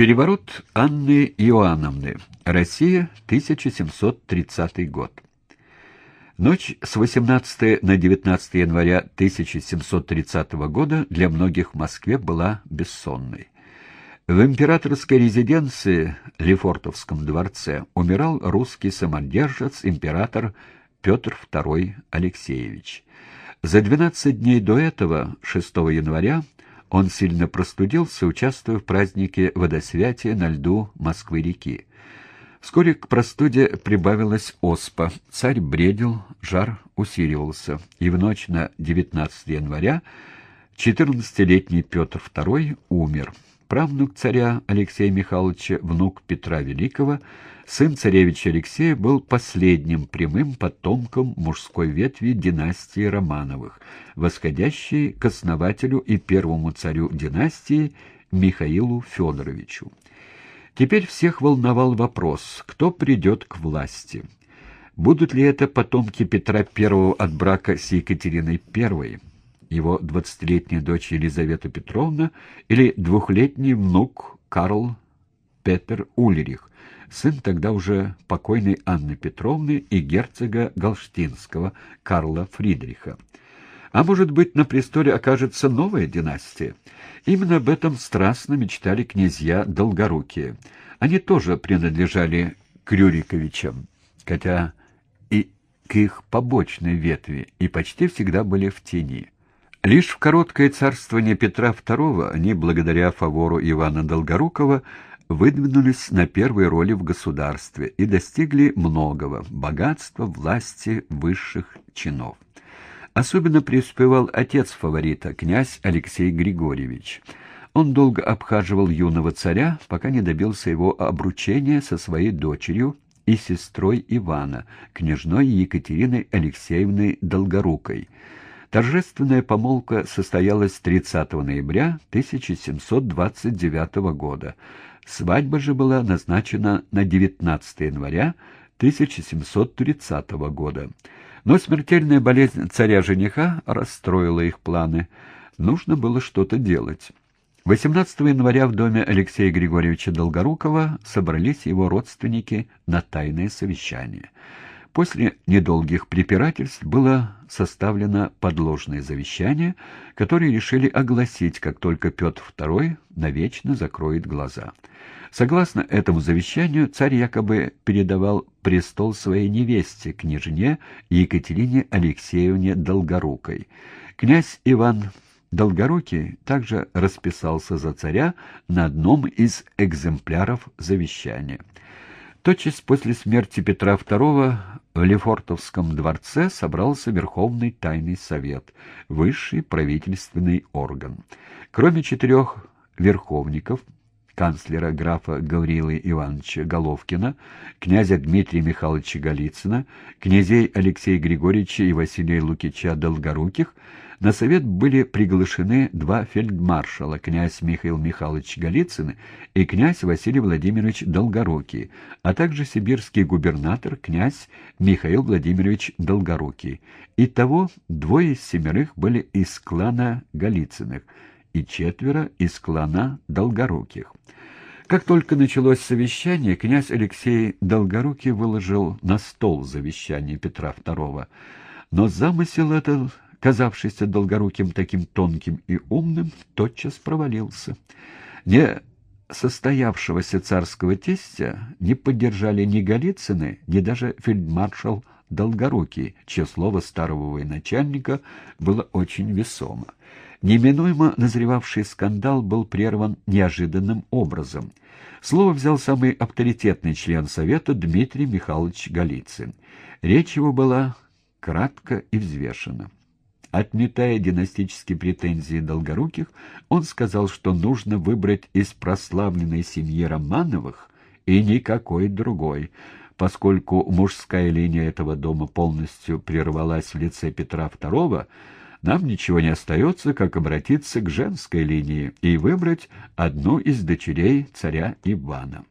Переворот Анны Иоанновны. Россия, 1730 год. Ночь с 18 на 19 января 1730 года для многих в Москве была бессонной. В императорской резиденции Лефортовском дворце умирал русский самодержец император Петр II Алексеевич. За 12 дней до этого, 6 января, он сильно простудился, участвуя в празднике водосвятия на льду Москвы-реки. Вскоре к простуде прибавилась оспа. Царь бредил, жар усиливался, и в ночь на 19 января 14-летний Петр II умер. Правнук царя Алексея Михайловича, внук Петра Великого, сын царевича Алексея, был последним прямым потомком мужской ветви династии Романовых, восходящей к основателю и первому царю династии Михаилу Федоровичу. Теперь всех волновал вопрос, кто придет к власти. Будут ли это потомки Петра I от брака с Екатериной I? Его двадцатилетняя дочь Елизавета Петровна или двухлетний внук Карл Петер Ульрих, сын тогда уже покойной Анны Петровны и герцога Галштинского Карла Фридриха. А может быть, на престоле окажется новая династия? Именно об этом страстно мечтали князья Долгорукие. Они тоже принадлежали к Рюриковичам, хотя и к их побочной ветви, и почти всегда были в тени. Лишь в короткое царствование Петра II они, благодаря фавору Ивана Долгорукова, выдвинулись на первые роли в государстве и достигли многого – богатства, власти, высших чинов. Особенно преуспевал отец фаворита, князь Алексей Григорьевич. Он долго обхаживал юного царя, пока не добился его обручения со своей дочерью и сестрой Ивана, княжной Екатериной Алексеевной Долгорукой – Торжественная помолвка состоялась 30 ноября 1729 года. Свадьба же была назначена на 19 января 1730 года. Но смертельная болезнь царя-жениха расстроила их планы. Нужно было что-то делать. 18 января в доме Алексея Григорьевича Долгорукова собрались его родственники на тайное совещание. После недолгих препирательств было составлено подложное завещание, которое решили огласить, как только Петр II навечно закроет глаза. Согласно этому завещанию, царь якобы передавал престол своей невесте, княжне Екатерине Алексеевне Долгорукой. Князь Иван Долгорукий также расписался за царя на одном из экземпляров завещания. Тотчас после смерти Петра II в Лефортовском дворце собрался Верховный Тайный Совет, высший правительственный орган. Кроме четырех верховников, канцлера графа Гаврилы Ивановича Головкина, князя Дмитрия Михайловича Голицына, князей Алексея Григорьевича и Василия Лукича Долгоруких, на совет были приглашены два фельдмаршала, князь Михаил Михайлович Голицын и князь Василий Владимирович Долгорукий, а также сибирский губернатор князь Михаил Владимирович Долгорукий. Итого двое из семерых были из клана Голицыных и четверо из клана Долгоруких. Как только началось совещание, князь Алексей Долгорукий выложил на стол завещание Петра II. Но замысел этот казавшийся Долгоруким таким тонким и умным, тотчас провалился. Не состоявшегося царского тестя не поддержали ни Голицыны, ни даже фельдмаршал Долгорукий, чье слово старого военачальника было очень весомо. Неминуемо назревавший скандал был прерван неожиданным образом. Слово взял самый авторитетный член Совета Дмитрий Михайлович Голицын. Речь его была кратко и взвешена. Отметая династические претензии Долгоруких, он сказал, что нужно выбрать из прославленной семьи Романовых и никакой другой, поскольку мужская линия этого дома полностью прервалась в лице Петра II, нам ничего не остается, как обратиться к женской линии и выбрать одну из дочерей царя Ивана.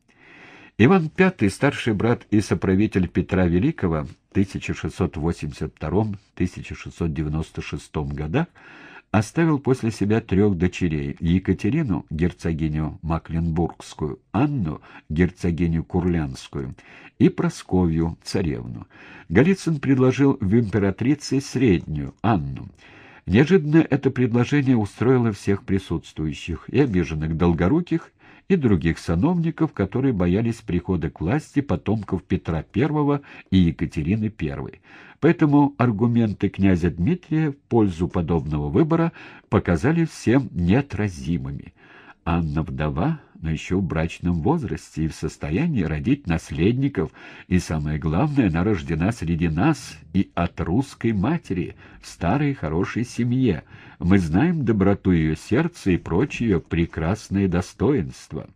Иван V, старший брат и соправитель Петра Великого, 1682-1696 годах оставил после себя трех дочерей – Екатерину, герцогиню Макленбургскую, Анну, герцогиню Курлянскую и Просковью, царевну. Голицын предложил в императрице среднюю, Анну. Неожиданно это предложение устроило всех присутствующих, и обиженных долгоруких, и других сановников, которые боялись прихода к власти потомков Петра I и Екатерины I. Поэтому аргументы князя Дмитрия в пользу подобного выбора показали всем неотразимыми. Анна вдова, но еще в брачном возрасте и в состоянии родить наследников, и самое главное, она рождена среди нас и от русской матери, в старой хорошей семье. Мы знаем доброту ее сердца и прочие прекрасные достоинства.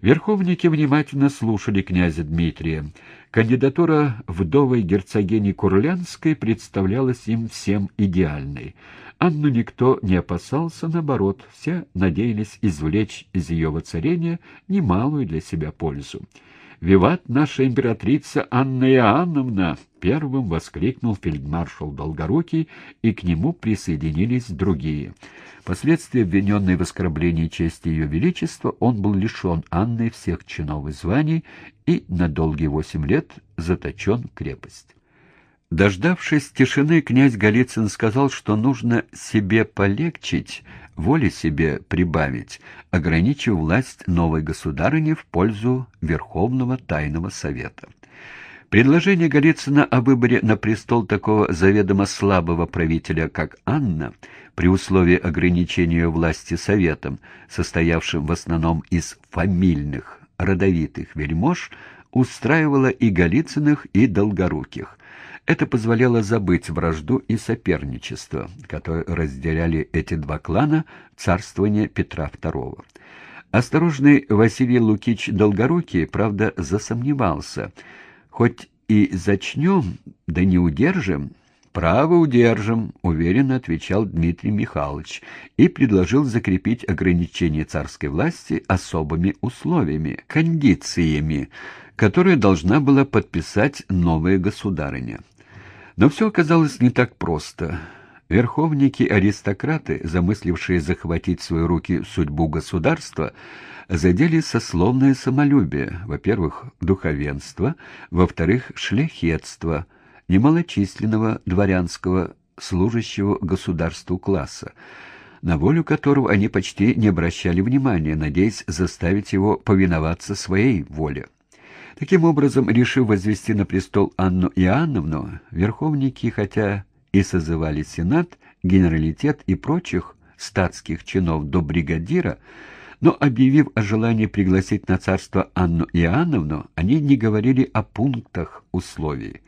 Верховники внимательно слушали князя Дмитрия. Кандидатура вдовой герцогини Курлянской представлялась им всем идеальной. Анну никто не опасался, наоборот, все надеялись извлечь из ее воцарения немалую для себя пользу. «Виват наша императрица Анна Иоанновна!» — первым воскликнул фельдмаршал Долгорукий, и к нему присоединились другие. Впоследствии, обвиненный в оскорблении чести ее величества, он был лишен Анны всех чинов и званий и на долгие восемь лет заточен в крепость. Дождавшись тишины, князь Голицын сказал, что нужно себе полегчить, воле себе прибавить, ограничив власть новой государыни в пользу Верховного Тайного Совета. Предложение Голицына о выборе на престол такого заведомо слабого правителя, как Анна, при условии ограничения власти Советом, состоявшим в основном из фамильных, родовитых вельмож, устраивало и Голицыных, и Долгоруких. Это позволяло забыть вражду и соперничество, которые разделяли эти два клана царствования Петра II. Осторожный Василий Лукич Долгорукий, правда, засомневался. «Хоть и зачнем, да не удержим», «Право удержим», — уверенно отвечал Дмитрий Михайлович и предложил закрепить ограничение царской власти особыми условиями, кондициями, которые должна была подписать новая государыня. Но все оказалось не так просто. Верховники-аристократы, замыслившие захватить в свои руки судьбу государства, задели сословное самолюбие, во-первых, духовенство, во-вторых, шляхетство, немалочисленного дворянского служащего государству класса, на волю которого они почти не обращали внимания, надеясь заставить его повиноваться своей воле. Таким образом, решив возвести на престол Анну Иоанновну, верховники, хотя и созывали сенат, генералитет и прочих статских чинов до бригадира, но, объявив о желании пригласить на царство Анну Иоанновну, они не говорили о пунктах условий.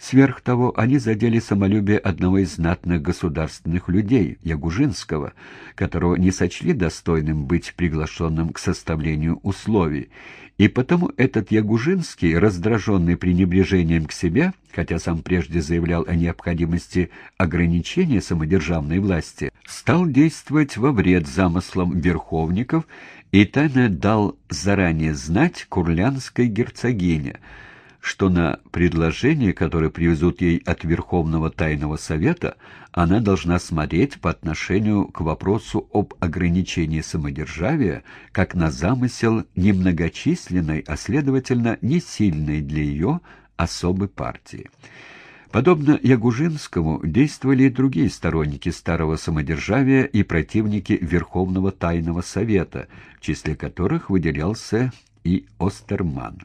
Сверх того, они задели самолюбие одного из знатных государственных людей, Ягужинского, которого не сочли достойным быть приглашенным к составлению условий, и потому этот Ягужинский, раздраженный пренебрежением к себе, хотя сам прежде заявлял о необходимости ограничения самодержавной власти, стал действовать во вред замыслам верховников и тайно дал заранее знать курлянской герцогине, что на предложение, которое привезут ей от Верховного Тайного Совета, она должна смотреть по отношению к вопросу об ограничении самодержавия как на замысел немногочисленной, а следовательно не сильной для ее особой партии. Подобно Ягужинскому действовали и другие сторонники старого самодержавия и противники Верховного Тайного Совета, в числе которых выделялся и Остерман.